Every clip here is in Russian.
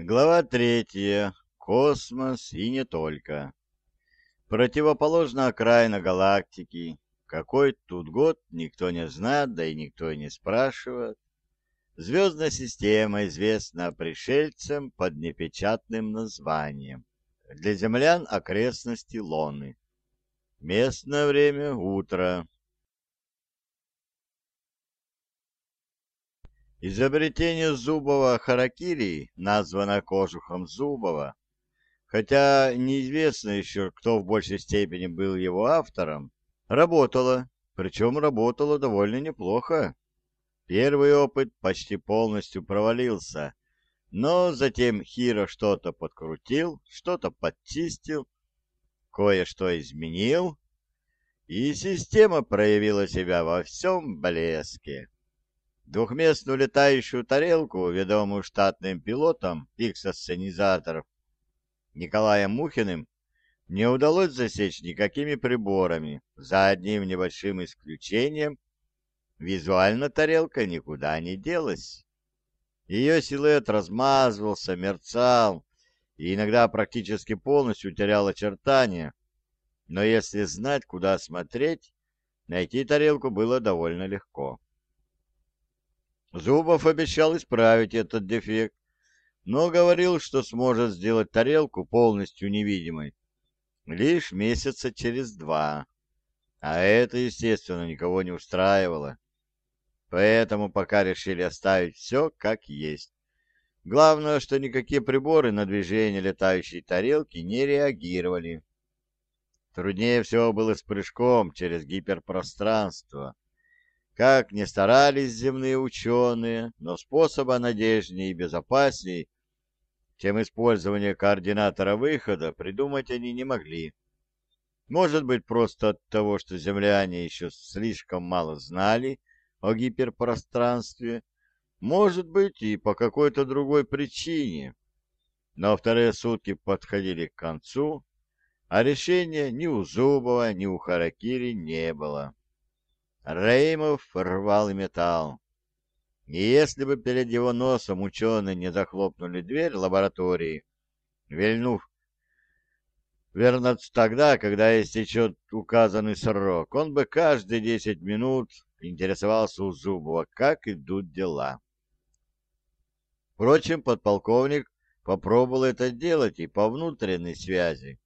Глава третья. Космос и не только. Противоположная окраина галактики. Какой тут год, никто не знает, да и никто и не спрашивает. Звездная система известна пришельцам под непечатным названием. Для землян окрестности Лоны. Местное время — утро. Изобретение Зубова Харакири названо кожухом Зубова, хотя неизвестно еще, кто в большей степени был его автором, работало, причем работало довольно неплохо. Первый опыт почти полностью провалился, но затем Хиро что-то подкрутил, что-то подчистил, кое-что изменил, и система проявила себя во всем блеске. Двухместную летающую тарелку, ведомую штатным пилотом пиксосценизаторов Николаем Мухиным, не удалось засечь никакими приборами, за одним небольшим исключением. Визуально тарелка никуда не делась. Ее силуэт размазывался, мерцал и иногда практически полностью терял очертания, но если знать, куда смотреть, найти тарелку было довольно легко. Зубов обещал исправить этот дефект, но говорил, что сможет сделать тарелку полностью невидимой лишь месяца через два. А это, естественно, никого не устраивало. Поэтому пока решили оставить все как есть. Главное, что никакие приборы на движение летающей тарелки не реагировали. Труднее всего было с прыжком через гиперпространство. Как ни старались земные ученые, но способа надежнее и безопасней, чем использование координатора выхода, придумать они не могли. Может быть, просто от того, что земляне еще слишком мало знали о гиперпространстве, может быть, и по какой-то другой причине. Но вторые сутки подходили к концу, а решения ни у Зубова, ни у Харакири не было. Реймов рвал металл. И если бы перед его носом ученые не захлопнули дверь лаборатории, вильнув вернуться тогда, когда истечет указанный срок, он бы каждые десять минут интересовался у Зубова, как идут дела. Впрочем, подполковник попробовал это делать и по внутренней связи.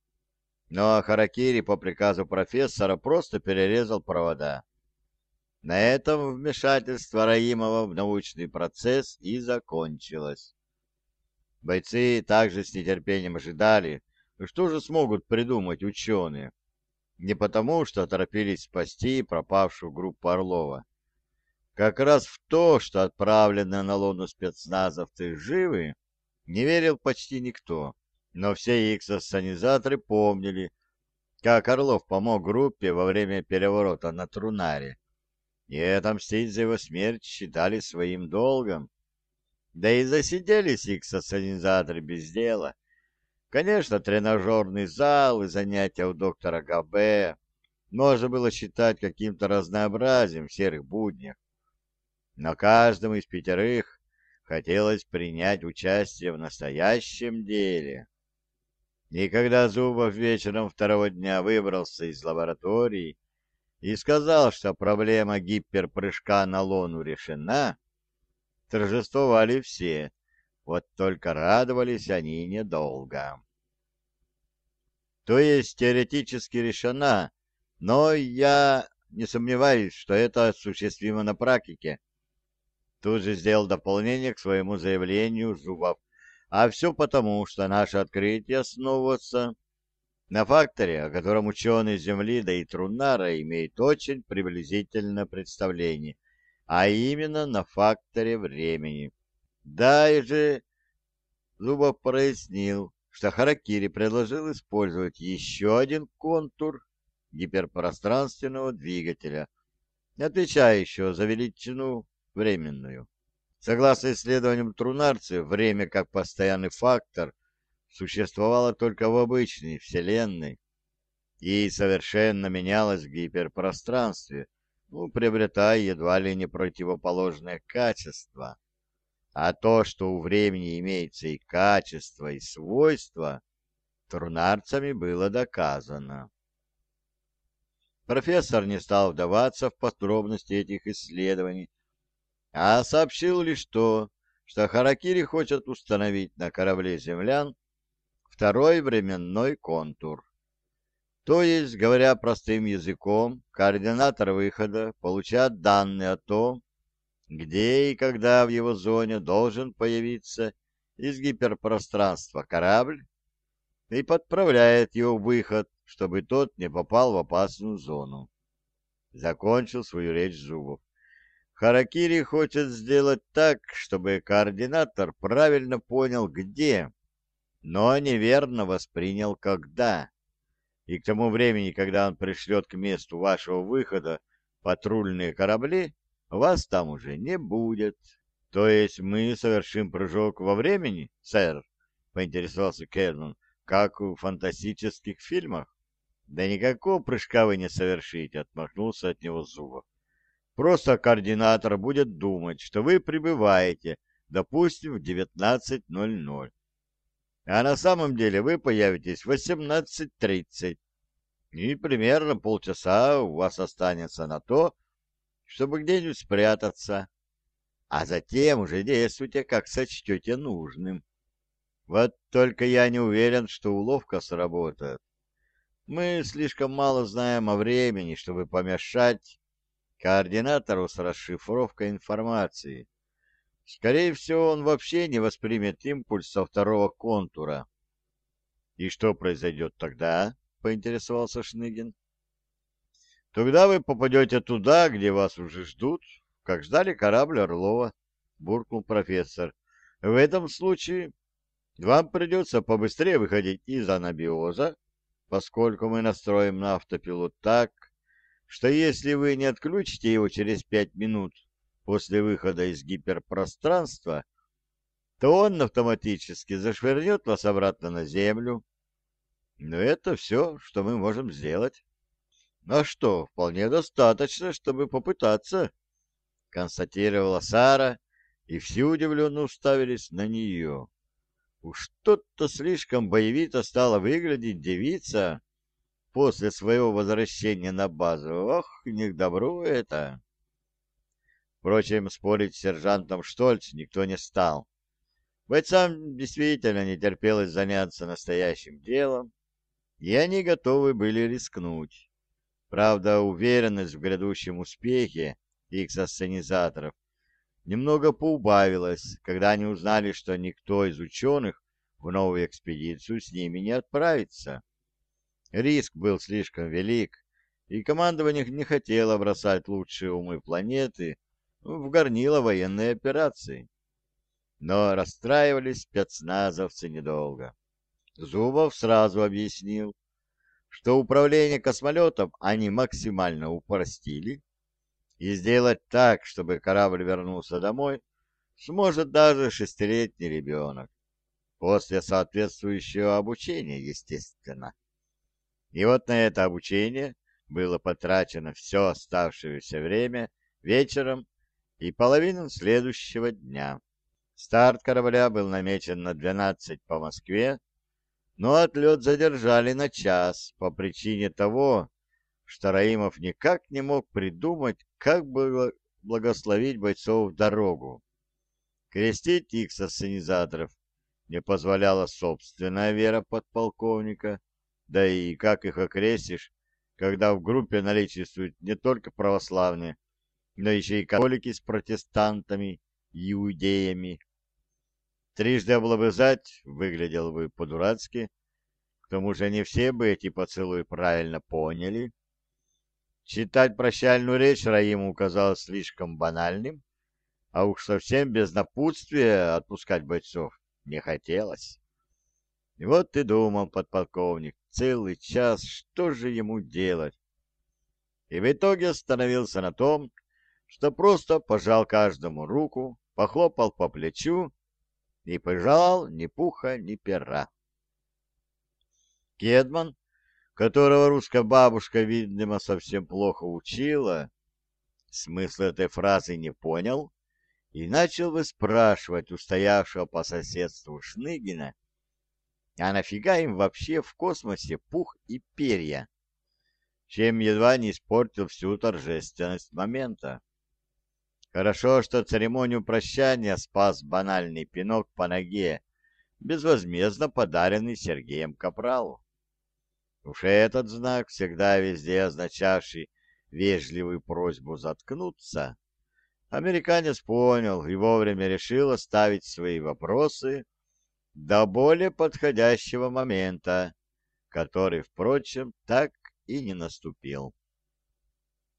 Но Харакири по приказу профессора просто перерезал провода. На этом вмешательство Раимова в научный процесс и закончилось. Бойцы также с нетерпением ожидали, что же смогут придумать ученые. Не потому, что торопились спасти пропавшую группу Орлова. Как раз в то, что отправленные на луну спецназовцы живы, не верил почти никто. Но все их сассанизаторы помнили, как Орлов помог группе во время переворота на Трунаре и отомстить за его смерть считали своим долгом. Да и засиделись их социализаторы без дела. Конечно, тренажерный зал и занятия у доктора ГБ можно было считать каким-то разнообразием в серых буднях. Но каждому из пятерых хотелось принять участие в настоящем деле. И когда Зубов вечером второго дня выбрался из лаборатории и сказал, что проблема гиперпрыжка на Луну решена, торжествовали все, вот только радовались они недолго. То есть теоретически решена, но я не сомневаюсь, что это осуществимо на практике. Тут же сделал дополнение к своему заявлению Зубов. А все потому, что наше открытие основывается на факторе, о котором ученые Земли, да и Трунара имеют очень приблизительное представление, а именно на факторе времени. Да, же Зубов прояснил, что Харакири предложил использовать еще один контур гиперпространственного двигателя, отвечающего за величину временную. Согласно исследованиям трунарцев, время как постоянный фактор существовала только в обычной Вселенной и совершенно менялась в гиперпространстве, ну, приобретая едва ли не противоположные качества. А то, что у времени имеется и качество, и свойства, трунарцами было доказано. Профессор не стал вдаваться в подробности этих исследований, а сообщил лишь то, что Харакири хочет установить на корабле землян второй временной контур. То есть, говоря простым языком, координатор выхода получает данные о том, где и когда в его зоне должен появиться из гиперпространства корабль и подправляет его выход, чтобы тот не попал в опасную зону. Закончил свою речь Зубов. Харакири хочет сделать так, чтобы координатор правильно понял где, но неверно воспринял когда. И к тому времени, когда он пришлет к месту вашего выхода патрульные корабли, вас там уже не будет. То есть мы совершим прыжок во времени, сэр? Поинтересовался Кернон, как в фантастических фильмах. Да никакого прыжка вы не совершите, отмахнулся от него Зубов. Просто координатор будет думать, что вы прибываете, допустим, в 19.00. А на самом деле вы появитесь в 18.30. И примерно полчаса у вас останется на то, чтобы где-нибудь спрятаться. А затем уже действуйте, как сочтете нужным. Вот только я не уверен, что уловка сработает. Мы слишком мало знаем о времени, чтобы помешать координатору с расшифровкой информации. Скорее всего, он вообще не воспримет импульс со второго контура. «И что произойдет тогда?» — поинтересовался Шныгин. «Тогда вы попадете туда, где вас уже ждут, как ждали корабль Орлова», — буркнул профессор. «В этом случае вам придется побыстрее выходить из анабиоза, поскольку мы настроим на автопилот так, что если вы не отключите его через пять минут после выхода из гиперпространства, то он автоматически зашвырнет вас обратно на Землю. Но это все, что мы можем сделать. А что, вполне достаточно, чтобы попытаться, констатировала Сара, и все удивленно уставились на нее. Уж что-то слишком боевито стала выглядеть девица, после своего возвращения на базу. Ох, не к добру это. Впрочем, спорить с сержантом Штольц никто не стал. Бойцам действительно не терпелось заняться настоящим делом, и они готовы были рискнуть. Правда, уверенность в грядущем успехе их сценизаторов немного поубавилась, когда они узнали, что никто из ученых в новую экспедицию с ними не отправится. Риск был слишком велик, и командование не хотело бросать лучшие умы планеты в горнило военной операции. Но расстраивались спецназовцы недолго. Зубов сразу объяснил, что управление космолетом они максимально упростили, и сделать так, чтобы корабль вернулся домой, сможет даже шестилетний ребенок, после соответствующего обучения, естественно. И вот на это обучение было потрачено все оставшееся время вечером и половину следующего дня. Старт корабля был намечен на 12 по Москве, но отлет задержали на час по причине того, что Раимов никак не мог придумать, как бы благословить бойцов в дорогу. Крестить их со сценизаторов не позволяла собственная вера подполковника, да и как их окрестишь, когда в группе наличествуют не только православные, но еще и католики с протестантами, иудеями. Трижды облобызать выглядел бы по-дурацки, к тому же не все бы эти поцелуи правильно поняли. Читать прощальную речь Раиму казалось слишком банальным, а уж совсем без напутствия отпускать бойцов не хотелось. И вот ты думал, подполковник, целый час, что же ему делать? И в итоге остановился на том, что просто пожал каждому руку, похлопал по плечу и пожал ни пуха, ни пера. Кедман, которого русская бабушка, видимо, совсем плохо учила, смысл этой фразы не понял и начал выспрашивать у стоявшего по соседству Шныгина, а нафига им вообще в космосе пух и перья, чем едва не испортил всю торжественность момента. Хорошо, что церемонию прощания спас банальный пинок по ноге, безвозмездно подаренный Сергеем Капралу. Уж этот знак, всегда везде означавший вежливую просьбу заткнуться, американец понял и вовремя решил оставить свои вопросы до более подходящего момента, который, впрочем, так и не наступил.